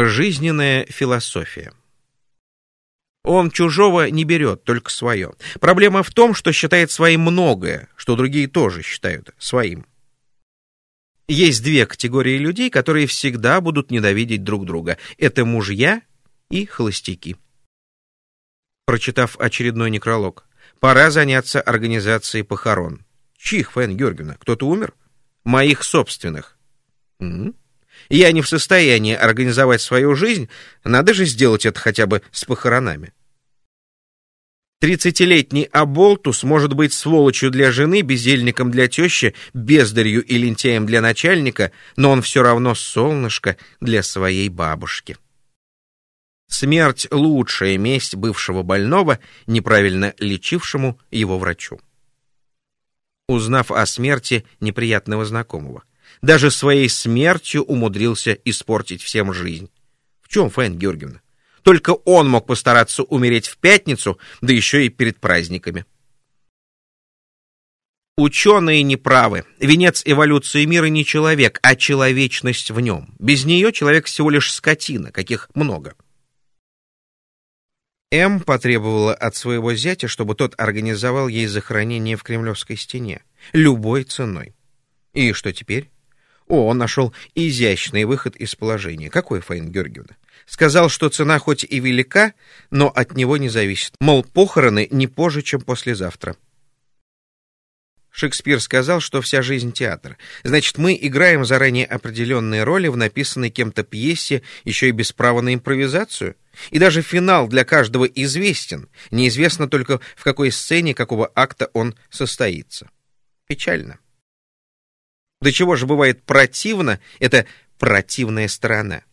Жизненная философия. Он чужого не берет, только свое. Проблема в том, что считает своим многое, что другие тоже считают своим. Есть две категории людей, которые всегда будут ненавидеть друг друга. Это мужья и холостяки. Прочитав очередной некролог, пора заняться организацией похорон. Чих, Фэн Георгиевна, кто-то умер? Моих собственных. М я не в состоянии организовать свою жизнь, надо же сделать это хотя бы с похоронами. Тридцатилетний Аболтус может быть сволочью для жены, бездельником для тещи, бездарью и лентяем для начальника, но он все равно солнышко для своей бабушки. Смерть — лучшая месть бывшего больного, неправильно лечившему его врачу. Узнав о смерти неприятного знакомого, даже своей смертью умудрился испортить всем жизнь. В чем, Фаин Георгиевна? Только он мог постараться умереть в пятницу, да еще и перед праздниками. Ученые неправы. Венец эволюции мира не человек, а человечность в нем. Без нее человек всего лишь скотина, каких много. М потребовала от своего зятя, чтобы тот организовал ей захоронение в Кремлевской стене. Любой ценой. И что теперь? О, он нашел изящный выход из положения. Какой, Фаин Георгиевна? Сказал, что цена хоть и велика, но от него не зависит. Мол, похороны не позже, чем послезавтра. Шекспир сказал, что вся жизнь — театр. Значит, мы играем заранее определенные роли в написанной кем-то пьесе, еще и без права на импровизацию. И даже финал для каждого известен. Неизвестно только, в какой сцене какого акта он состоится. Печально. До чего же бывает противно эта противная сторона.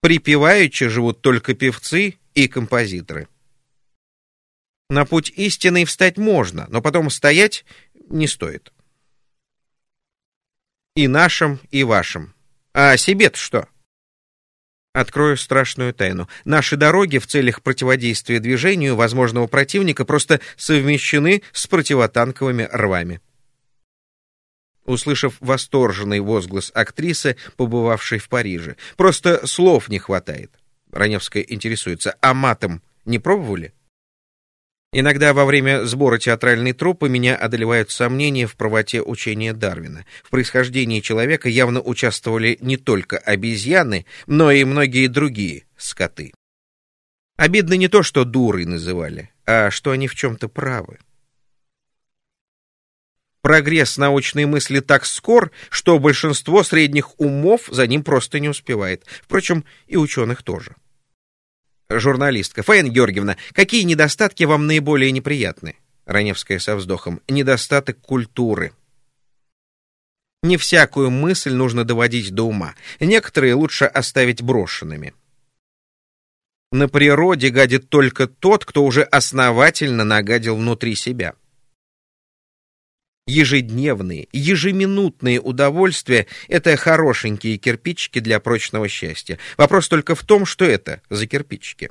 Припеваючи живут только певцы и композиторы. На путь истины встать можно, но потом стоять не стоит. И нашим, и вашим. А себе-то что? Открою страшную тайну. Наши дороги в целях противодействия движению возможного противника просто совмещены с противотанковыми рвами. Услышав восторженный возглас актрисы, побывавшей в Париже. Просто слов не хватает. Раневская интересуется, а матом не пробовали? Иногда во время сбора театральной труппы меня одолевают сомнения в правоте учения Дарвина. В происхождении человека явно участвовали не только обезьяны, но и многие другие скоты. Обидно не то, что дурой называли, а что они в чем-то правы. Прогресс научной мысли так скор, что большинство средних умов за ним просто не успевает. Впрочем, и ученых тоже. Журналистка. Фаина Георгиевна, какие недостатки вам наиболее неприятны? Раневская со вздохом. Недостаток культуры. Не всякую мысль нужно доводить до ума. Некоторые лучше оставить брошенными. На природе гадит только тот, кто уже основательно нагадил внутри себя. Ежедневные, ежеминутные удовольствия — это хорошенькие кирпичики для прочного счастья. Вопрос только в том, что это за кирпичики.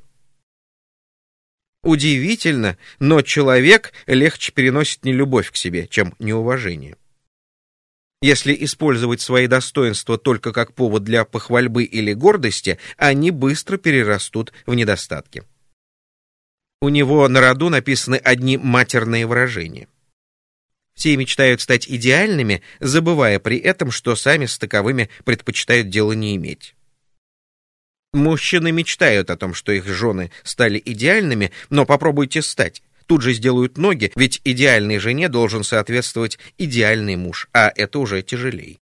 Удивительно, но человек легче переносит нелюбовь к себе, чем неуважение. Если использовать свои достоинства только как повод для похвальбы или гордости, они быстро перерастут в недостатки. У него на роду написаны одни матерные выражения. Все мечтают стать идеальными, забывая при этом, что сами с таковыми предпочитают дело не иметь. Мужчины мечтают о том, что их жены стали идеальными, но попробуйте стать. Тут же сделают ноги, ведь идеальной жене должен соответствовать идеальный муж, а это уже тяжелее.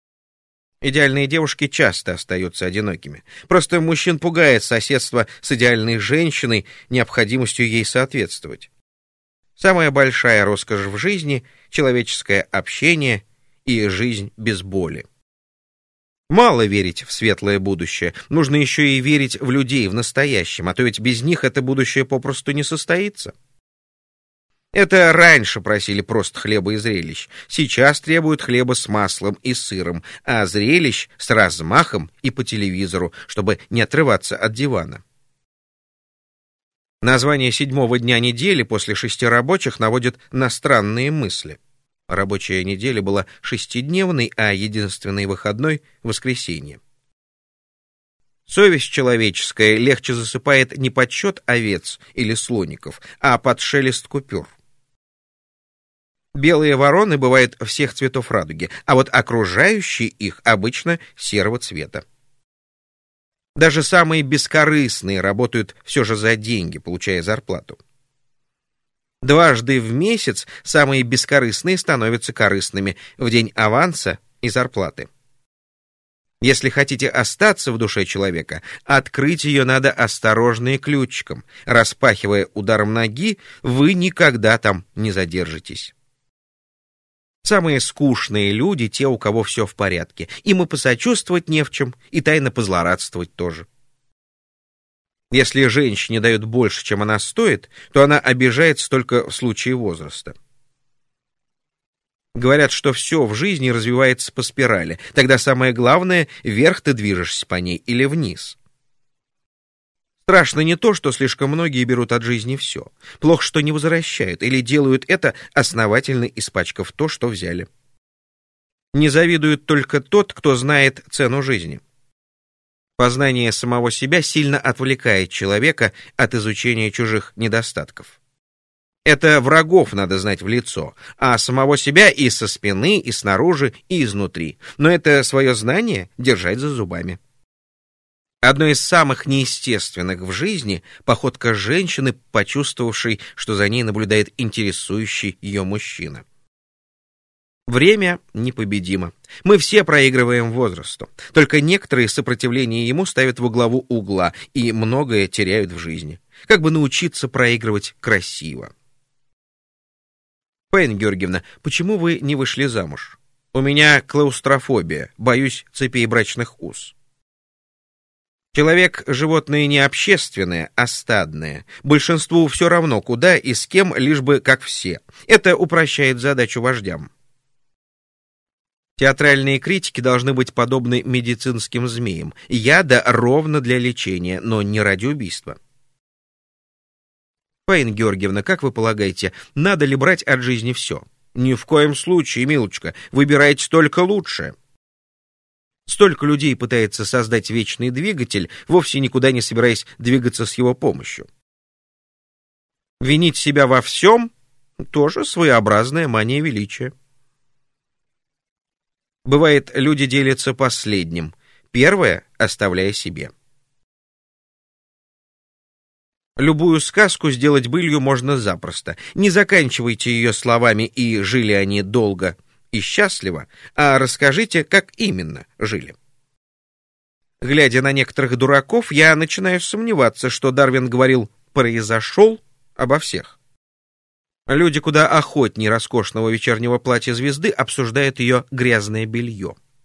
Идеальные девушки часто остаются одинокими. Просто мужчин пугает соседство с идеальной женщиной, необходимостью ей соответствовать. Самая большая роскошь в жизни — человеческое общение и жизнь без боли. Мало верить в светлое будущее, нужно еще и верить в людей в настоящем, а то ведь без них это будущее попросту не состоится. Это раньше просили просто хлеба и зрелищ, сейчас требуют хлеба с маслом и сыром, а зрелищ с размахом и по телевизору, чтобы не отрываться от дивана. Название седьмого дня недели после шести рабочих наводит на странные мысли. Рабочая неделя была шестидневной, а единственный выходной — воскресенье. Совесть человеческая легче засыпает не под счет овец или слоников, а под шелест купюр. Белые вороны бывают всех цветов радуги, а вот окружающие их обычно серого цвета. Даже самые бескорыстные работают все же за деньги, получая зарплату. Дважды в месяц самые бескорыстные становятся корыстными в день аванса и зарплаты. Если хотите остаться в душе человека, открыть ее надо осторожно и ключиком. Распахивая ударом ноги, вы никогда там не задержитесь. Самые скучные люди — те, у кого все в порядке. Им и посочувствовать не в чем, и тайно позлорадствовать тоже. Если женщине дают больше, чем она стоит, то она обижается только в случае возраста. Говорят, что все в жизни развивается по спирали. Тогда самое главное, вверх ты движешься по ней или вниз. Страшно не то, что слишком многие берут от жизни все. Плохо, что не возвращают или делают это, основательно испачкав то, что взяли. Не завидует только тот, кто знает цену жизни. Познание самого себя сильно отвлекает человека от изучения чужих недостатков. Это врагов надо знать в лицо, а самого себя и со спины, и снаружи, и изнутри. Но это свое знание держать за зубами. Одно из самых неестественных в жизни — походка женщины, почувствовавшей, что за ней наблюдает интересующий ее мужчина. Время непобедимо. Мы все проигрываем возрасту. Только некоторые сопротивление ему ставят во главу угла и многое теряют в жизни. Как бы научиться проигрывать красиво? Пейн Георгиевна, почему вы не вышли замуж? У меня клаустрофобия, боюсь цепей брачных уз. Человек — животное не общественное, а стадное. Большинству все равно, куда и с кем, лишь бы как все. Это упрощает задачу вождям. Театральные критики должны быть подобны медицинским змеям. Яда ровно для лечения, но не ради убийства. Фаина Георгиевна, как вы полагаете, надо ли брать от жизни все? Ни в коем случае, милочка, выбирайте только лучшее. Столько людей пытается создать вечный двигатель, вовсе никуда не собираясь двигаться с его помощью. Винить себя во всем — тоже своеобразная мания величия. Бывает, люди делятся последним, первое оставляя себе. Любую сказку сделать былью можно запросто. Не заканчивайте ее словами «и жили они долго и счастливо», а расскажите, как именно жили. Глядя на некоторых дураков, я начинаю сомневаться, что Дарвин говорил «произошел» обо всех. Люди куда охотнее роскошного вечернего платья звезды обсуждают ее грязное белье.